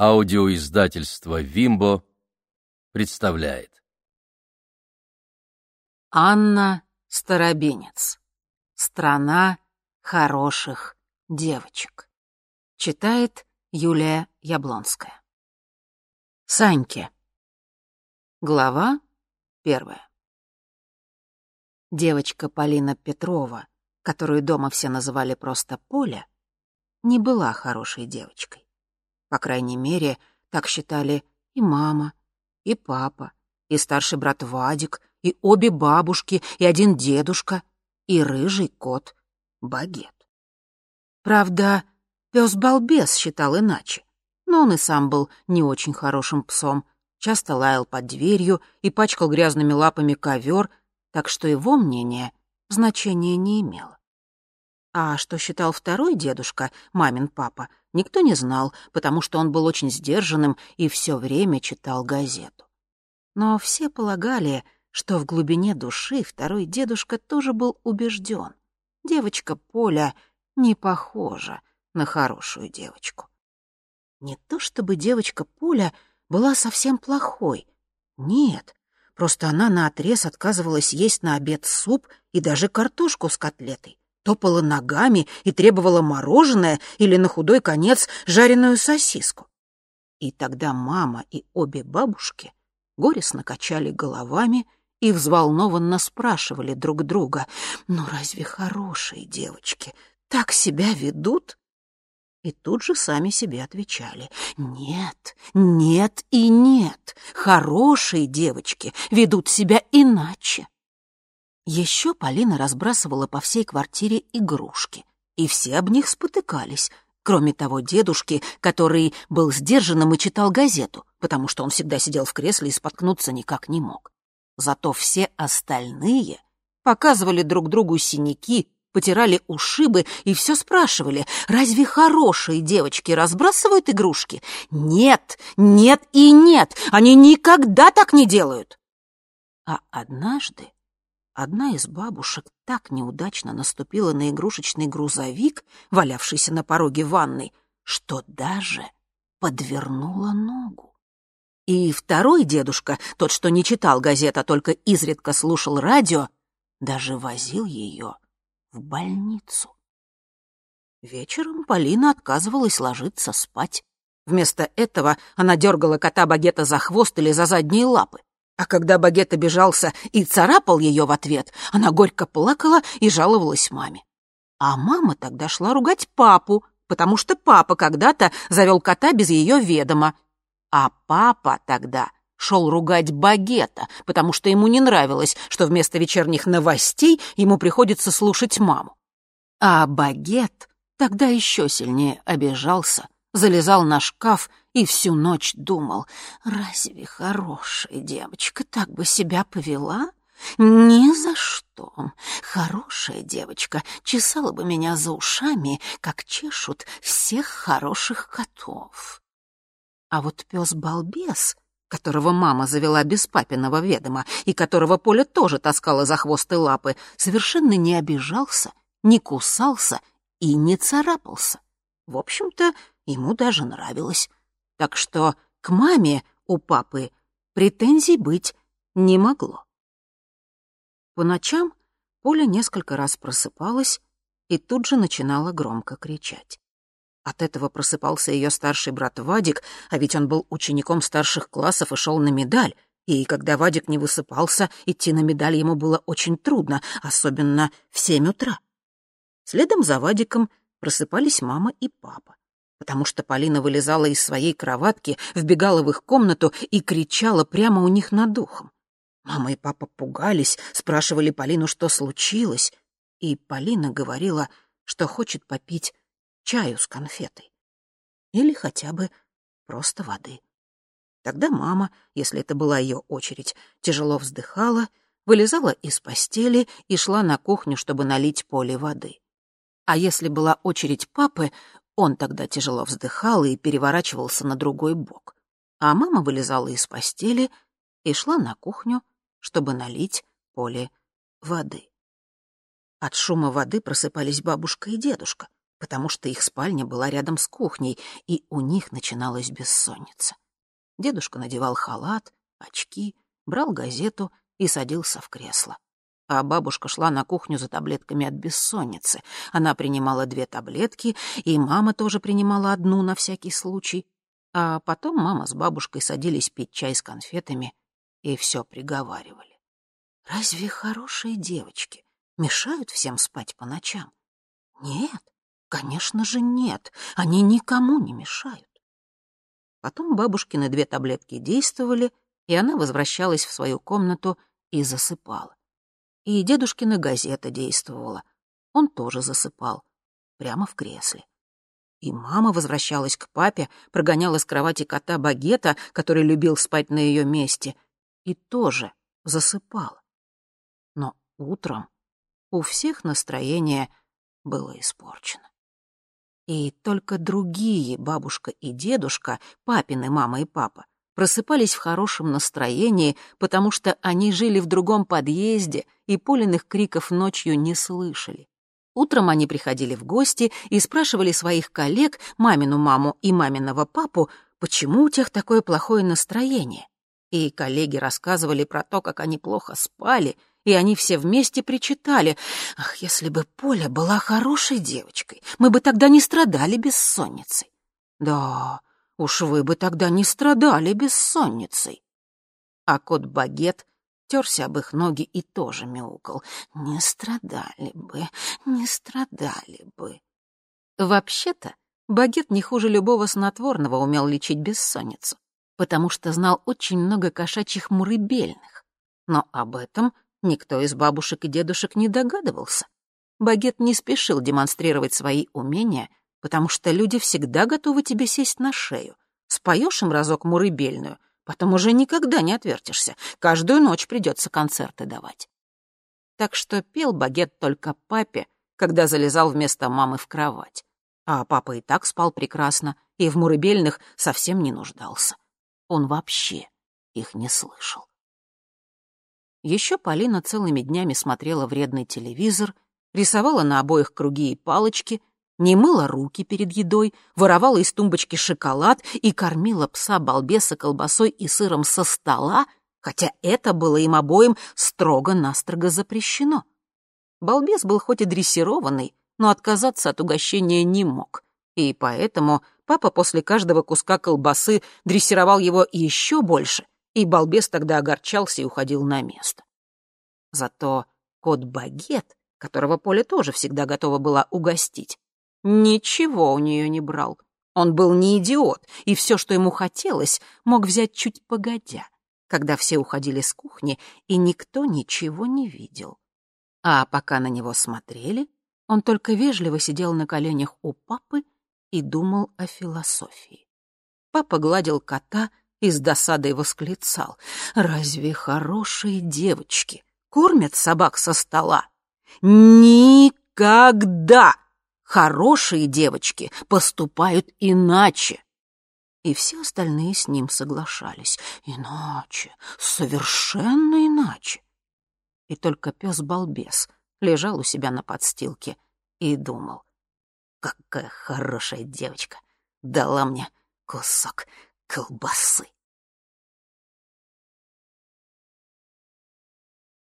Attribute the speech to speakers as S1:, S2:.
S1: Аудиоиздательство «Вимбо» представляет.
S2: Анна Старобинец. Страна хороших девочек. Читает Юлия Яблонская. Саньке. Глава первая. Девочка Полина Петрова, которую дома все называли просто Поля, не была хорошей девочкой. По крайней мере, так считали и мама, и папа, и старший брат Вадик, и обе бабушки, и один дедушка, и рыжий кот Багет. Правда, пес-балбес считал иначе, но он и сам был не очень хорошим псом, часто лаял под дверью и пачкал грязными лапами ковер, так что его мнение значения не имело. А что считал второй дедушка, мамин папа, никто не знал, потому что он был очень сдержанным и все время читал газету. Но все полагали, что в глубине души второй дедушка тоже был убежден. Девочка Поля не похожа на хорошую девочку. Не то чтобы девочка Поля была совсем плохой. Нет, просто она наотрез отказывалась есть на обед суп и даже картошку с котлетой топала ногами и требовала мороженое или, на худой конец, жареную сосиску. И тогда мама и обе бабушки горестно качали головами и взволнованно спрашивали друг друга, «Ну разве хорошие девочки так себя ведут?» И тут же сами себе отвечали, «Нет, нет и нет, хорошие девочки ведут себя иначе». Еще Полина разбрасывала по всей квартире игрушки, и все об них спотыкались, кроме того дедушки, который был сдержанным и читал газету, потому что он всегда сидел в кресле и споткнуться никак не мог. Зато все остальные показывали друг другу синяки, потирали ушибы и все спрашивали, разве хорошие девочки разбрасывают игрушки? Нет, нет и нет, они никогда так не делают. А однажды Одна из бабушек так неудачно наступила на игрушечный грузовик, валявшийся на пороге ванной, что даже подвернула ногу. И второй дедушка, тот, что не читал газет, а только изредка слушал радио, даже возил ее в больницу. Вечером Полина отказывалась ложиться спать. Вместо этого она дергала кота Багета за хвост или за задние лапы. А когда Багет обижался и царапал ее в ответ, она горько плакала и жаловалась маме. А мама тогда шла ругать папу, потому что папа когда-то завел кота без ее ведома. А папа тогда шел ругать Багета, потому что ему не нравилось, что вместо вечерних новостей ему приходится слушать маму. А Багет тогда еще сильнее обижался, залезал на шкаф и всю ночь думал, разве хорошая девочка так бы себя повела? Ни за что. Хорошая девочка чесала бы меня за ушами, как чешут всех хороших котов. А вот пес-балбес, которого мама завела без папиного ведома и которого Поля тоже таскала за хвост и лапы, совершенно не обижался, не кусался и не царапался. В общем-то, ему даже нравилось так что к маме у папы претензий быть не могло. По ночам Поля несколько раз просыпалась и тут же начинала громко кричать. От этого просыпался ее старший брат Вадик, а ведь он был учеником старших классов и шел на медаль, и когда Вадик не высыпался, идти на медаль ему было очень трудно, особенно в семь утра. Следом за Вадиком просыпались мама и папа потому что Полина вылезала из своей кроватки, вбегала в их комнату и кричала прямо у них над духом. Мама и папа пугались, спрашивали Полину, что случилось, и Полина говорила, что хочет попить чаю с конфетой. Или хотя бы просто воды. Тогда мама, если это была ее очередь, тяжело вздыхала, вылезала из постели и шла на кухню, чтобы налить поле воды. А если была очередь папы, он тогда тяжело вздыхал и переворачивался на другой бок. А мама вылезала из постели и шла на кухню, чтобы налить Поле воды. От шума воды просыпались бабушка и дедушка. потому что их спальня была рядом с кухней, и у них начиналась бессонница. Дедушка надевал халат, очки, брал газету и садился в кресло. А бабушка шла на кухню за таблетками от бессонницы. Она принимала две таблетки, и мама тоже принимала одну на всякий случай. А потом мама с бабушкой садились пить чай с конфетами и все приговаривали. Разве хорошие девочки мешают всем спать по ночам? Нет, конечно же нет, они никому не мешают. Потом бабушкины две таблетки действовали, и она возвращалась в свою комнату и засыпала. И дедушкина газета действовала. Он тоже засыпал. Прямо в кресле. И мама возвращалась к папе, прогоняла с кровати кота Багета, который любил спать на ее месте, и тоже засыпала. Но утром у всех настроение было испорчено. И только другие, бабушка и дедушка, папины мама и папа, просыпались в хорошем настроении, потому что они жили в другом подъезде и Полиных криков ночью не слышали. Утром они приходили в гости и спрашивали своих коллег, мамину маму и маминого папу, почему у тех такое плохое настроение. И коллеги рассказывали про то, как они плохо спали, и они все вместе причитали. «Ах, если бы Поля была хорошей девочкой, мы бы тогда не страдали бессонницей». «Да, Уж вы бы тогда не страдали бессонницей. А кот Багет терся об их ноги и тоже мяукал. Не страдали бы, не страдали бы. Вообще-то, Багет не хуже любого снотворного умел лечить бессонницу, потому что знал очень много кошачьих мурыбельных. Но об этом никто из бабушек и дедушек не догадывался. Багет не спешил демонстрировать свои умения, потому что люди всегда готовы тебе сесть на шею. Споешь им разок мурыбельную, потом уже никогда не отвертишься. Каждую ночь придется концерты давать. Так что пел багет только папе, когда залезал вместо мамы в кровать. А папа и так спал прекрасно, и в мурыбельных совсем не нуждался. Он вообще их не слышал. Еще Полина целыми днями смотрела вредный телевизор, рисовала на обоих круги и палочки, не мыла руки перед едой, воровала из тумбочки шоколад и кормила пса-балбеса колбасой и сыром со стола, хотя это было им обоим строго-настрого запрещено. Балбес был хоть и дрессированный, но отказаться от угощения не мог, и поэтому папа после каждого куска колбасы дрессировал его еще больше, и балбес тогда огорчался и уходил на место. Зато кот Багет, которого Поля тоже всегда готова была угостить, Ничего у нее не брал. Он был не идиот, и все, что ему хотелось, мог взять чуть погодя, когда все уходили с кухни, и никто ничего не видел. А пока на него смотрели, он только вежливо сидел на коленях у папы и думал о философии. Папа гладил кота и с досадой восклицал. «Разве хорошие девочки кормят собак со стола?» «Никогда!» Хорошие девочки поступают иначе. И все остальные с ним соглашались. Иначе, совершенно иначе. И только пес-балбес лежал у себя на подстилке и думал. Какая хорошая девочка дала мне кусок колбасы.